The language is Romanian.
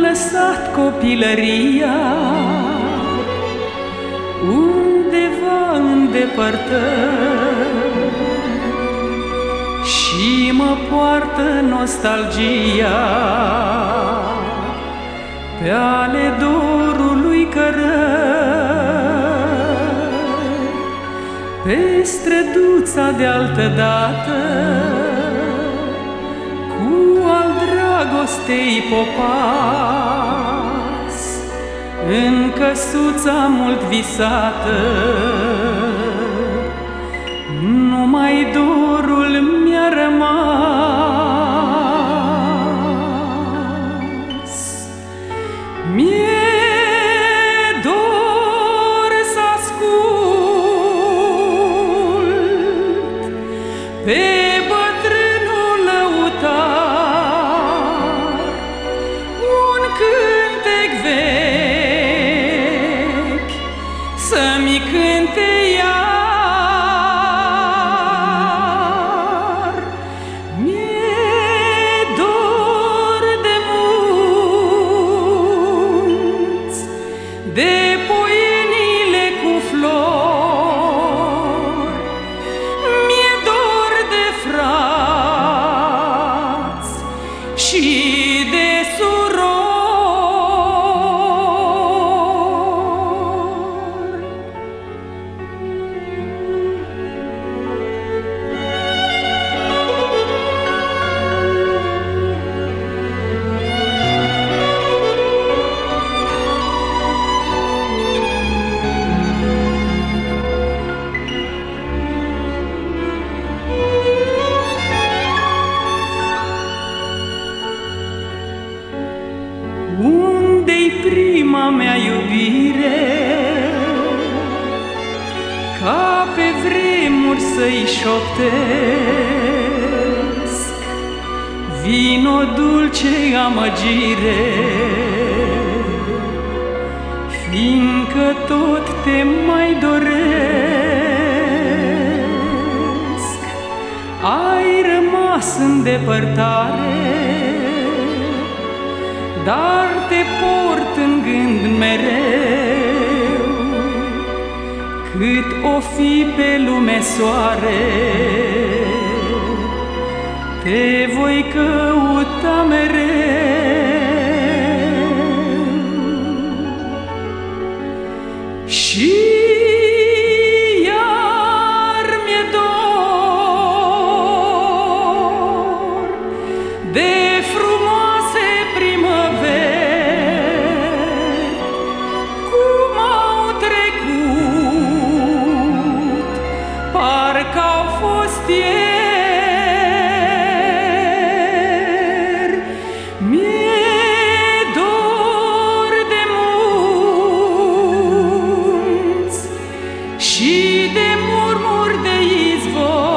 lăsat copilăria. Undeva în depărtări și mă poartă nostalgia pe ale dorului cărări pe străduța de altă dată cu al dragostei popas. În căsuța mult visată numai dorul mi-a rămas. Mie dor să ascult pe mea iubire? Ca pe vremuri să-i șoptesc Vino dulce amăgire Fiindcă tot te mai doresc Ai rămas în depărtare dar te port în gând mereu Cât o fi pe lume soare Te voi căuta mereu. Și de murmur de izvor.